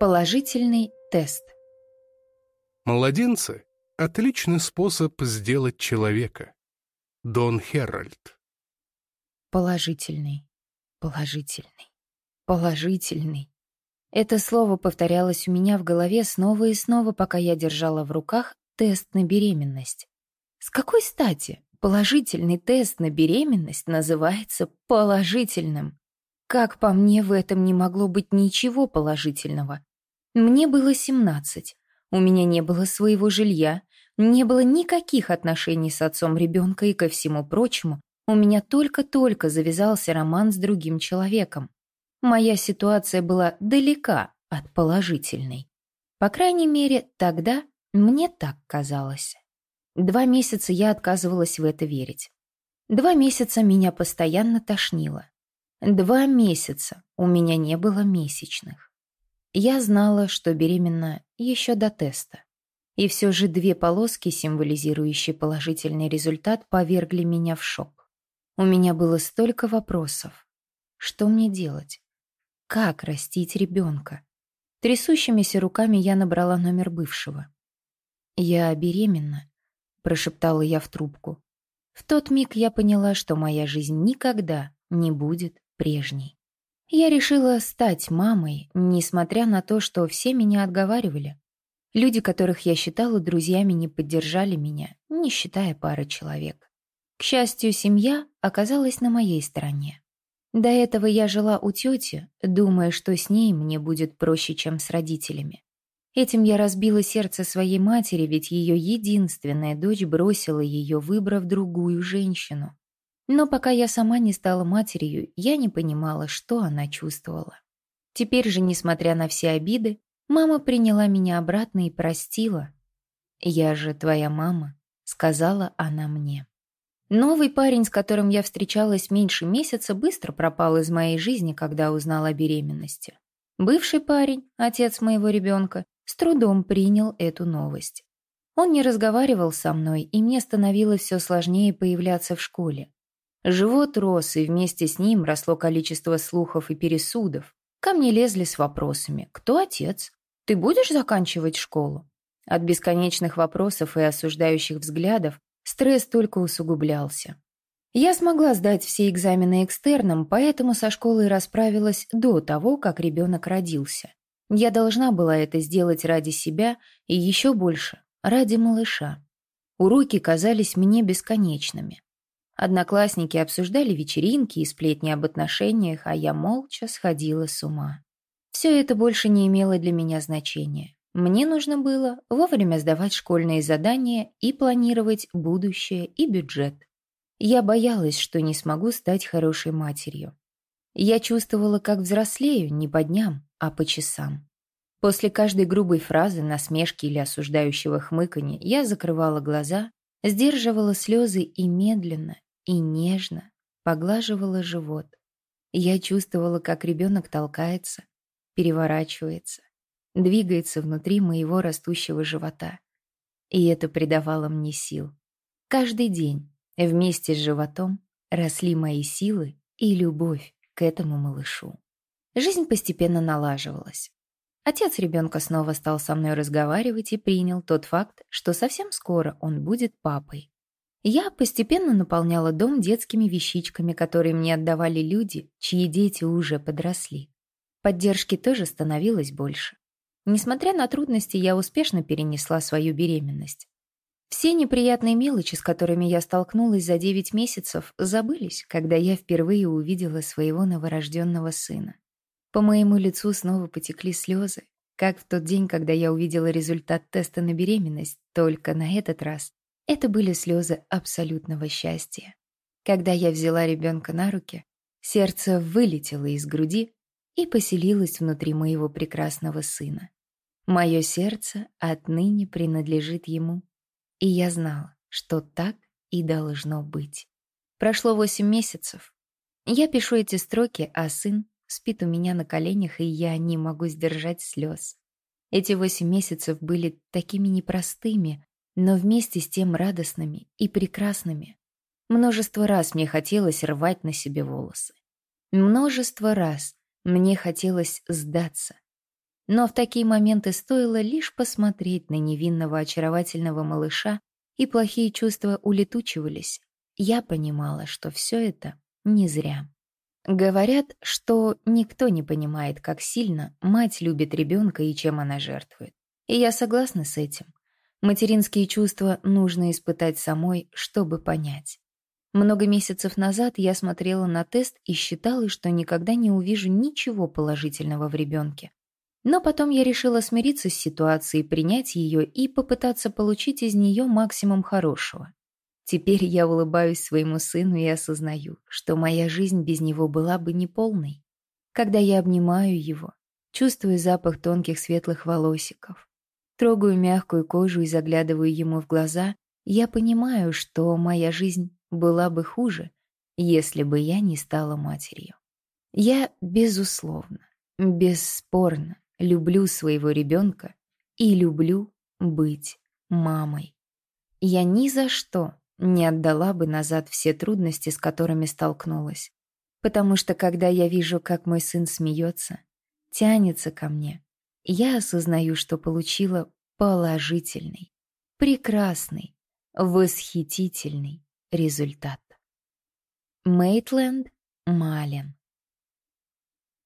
Положительный тест. Младенцы — отличный способ сделать человека. Дон Херальд. Положительный, положительный, положительный. Это слово повторялось у меня в голове снова и снова, пока я держала в руках тест на беременность. С какой стати положительный тест на беременность называется положительным? Как по мне, в этом не могло быть ничего положительного. Мне было 17. У меня не было своего жилья, не было никаких отношений с отцом ребенка и, ко всему прочему, у меня только-только завязался роман с другим человеком. Моя ситуация была далека от положительной. По крайней мере, тогда мне так казалось. Два месяца я отказывалась в это верить. Два месяца меня постоянно тошнило. Два месяца у меня не было месячных. Я знала, что беременна еще до теста. И все же две полоски, символизирующие положительный результат, повергли меня в шок. У меня было столько вопросов. Что мне делать? Как растить ребенка? Трясущимися руками я набрала номер бывшего. «Я беременна», — прошептала я в трубку. В тот миг я поняла, что моя жизнь никогда не будет прежней. Я решила стать мамой, несмотря на то, что все меня отговаривали. Люди, которых я считала друзьями, не поддержали меня, не считая пары человек. К счастью, семья оказалась на моей стороне. До этого я жила у тети, думая, что с ней мне будет проще, чем с родителями. Этим я разбила сердце своей матери, ведь ее единственная дочь бросила ее, выбрав другую женщину. Но пока я сама не стала матерью, я не понимала, что она чувствовала. Теперь же, несмотря на все обиды, мама приняла меня обратно и простила. «Я же твоя мама», — сказала она мне. Новый парень, с которым я встречалась меньше месяца, быстро пропал из моей жизни, когда узнал о беременности. Бывший парень, отец моего ребенка, с трудом принял эту новость. Он не разговаривал со мной, и мне становилось все сложнее появляться в школе. Живот рос, и вместе с ним росло количество слухов и пересудов. Ко мне лезли с вопросами «Кто отец? Ты будешь заканчивать школу?» От бесконечных вопросов и осуждающих взглядов стресс только усугублялся. Я смогла сдать все экзамены экстерном, поэтому со школой расправилась до того, как ребенок родился. Я должна была это сделать ради себя и еще больше, ради малыша. Уроки казались мне бесконечными. Одноклассники обсуждали вечеринки и сплетни об отношениях, а я молча сходила с ума. Все это больше не имело для меня значения. Мне нужно было вовремя сдавать школьные задания и планировать будущее и бюджет. Я боялась, что не смогу стать хорошей матерью. Я чувствовала, как взрослею не по дням, а по часам. После каждой грубой фразы, насмешки или осуждающего хмыканья я закрывала глаза, сдерживала слезы и медленно, и нежно поглаживала живот. Я чувствовала, как ребенок толкается, переворачивается, двигается внутри моего растущего живота. И это придавало мне сил. Каждый день вместе с животом росли мои силы и любовь к этому малышу. Жизнь постепенно налаживалась. Отец ребенка снова стал со мной разговаривать и принял тот факт, что совсем скоро он будет папой. Я постепенно наполняла дом детскими вещичками, которые мне отдавали люди, чьи дети уже подросли. Поддержки тоже становилось больше. Несмотря на трудности, я успешно перенесла свою беременность. Все неприятные мелочи, с которыми я столкнулась за 9 месяцев, забылись, когда я впервые увидела своего новорожденного сына. По моему лицу снова потекли слезы, как в тот день, когда я увидела результат теста на беременность, только на этот раз это были слезы абсолютного счастья. Когда я взяла ребенка на руки, сердце вылетело из груди и поселилось внутри моего прекрасного сына. Мое сердце отныне принадлежит ему, и я знала, что так и должно быть. Прошло восемь месяцев. Я пишу эти строки, а сын спит у меня на коленях, и я не могу сдержать слез. Эти восемь месяцев были такими непростыми, но вместе с тем радостными и прекрасными. Множество раз мне хотелось рвать на себе волосы. Множество раз мне хотелось сдаться. Но в такие моменты стоило лишь посмотреть на невинного очаровательного малыша, и плохие чувства улетучивались. Я понимала, что все это не зря. Говорят, что никто не понимает, как сильно мать любит ребенка и чем она жертвует. И я согласна с этим. Материнские чувства нужно испытать самой, чтобы понять. Много месяцев назад я смотрела на тест и считала, что никогда не увижу ничего положительного в ребенке. Но потом я решила смириться с ситуацией, принять ее и попытаться получить из нее максимум хорошего. Теперь я улыбаюсь своему сыну и осознаю, что моя жизнь без него была бы неполной. Когда я обнимаю его, чувствую запах тонких светлых волосиков, трогаю мягкую кожу и заглядываю ему в глаза, я понимаю, что моя жизнь была бы хуже, если бы я не стала матерью. Я, безусловно, бесспорно люблю своего ребенка и люблю быть мамой. Я ни за что не отдала бы назад все трудности, с которыми столкнулась. Потому что когда я вижу, как мой сын смеется, тянется ко мне, я осознаю, что получила положительный, прекрасный, восхитительный результат. Мейтленд Малин